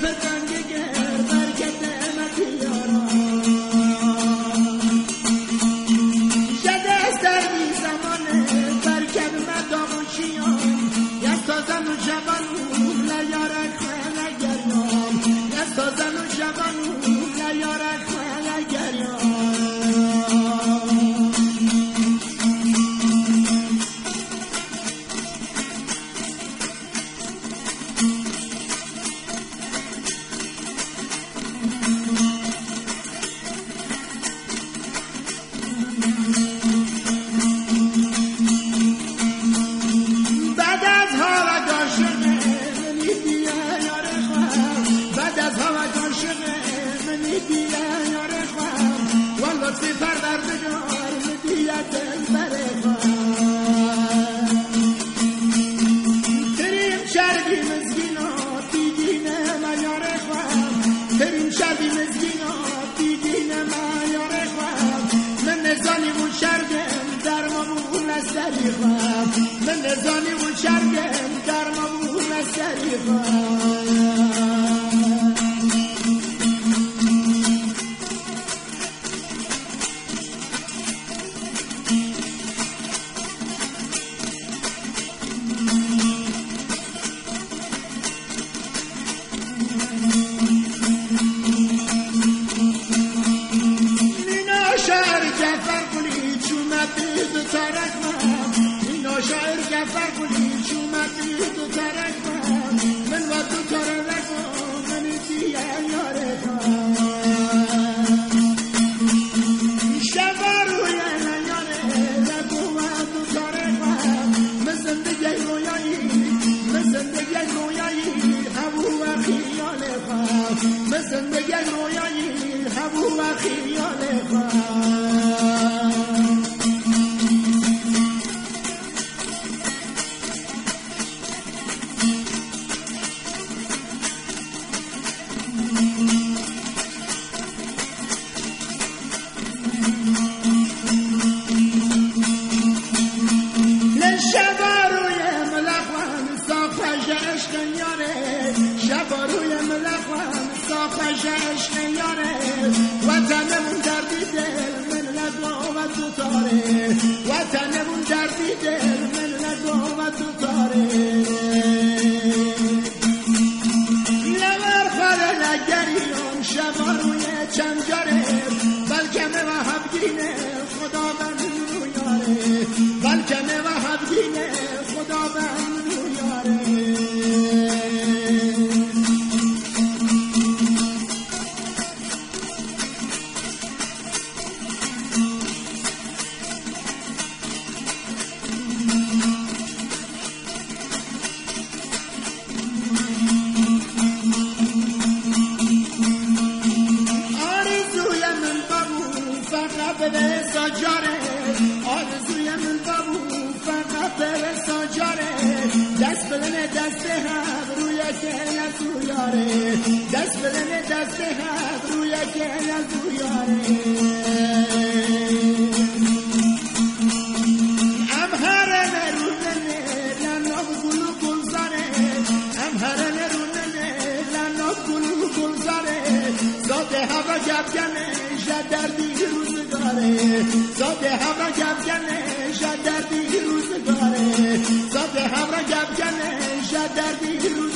Elizabeth. خواه من نزانی و چرگم در مبو مستری مینا شعر جفر کلی چومت دو ترک من من و دو ترک من دیگه یاره شب روی نیاره رگو و دو ترک من من زندگی رویایی من زندگی رویایی هبو و خیال خواه من زندگی رویایی هبو و خیال خواه عشق یاره شب روی ملخوان صافش عشق یاره. وطنمون دردی دل لگو و تو تاره. وطنمون دردی دل لگو و تو تاره. لور خاره لگریان شب روی چنجاره بلکه و حبگینه خدا من که نزو یاره ام هرنه روننه لناب گلو گلزاره ام هرنه روننه لناب گلو گلزاره زاده جدردی روزگاره زاده هوا گفگنه جدردی روزگاره زاده گفگنه جدردی روزگاره زاده هوا گفگنه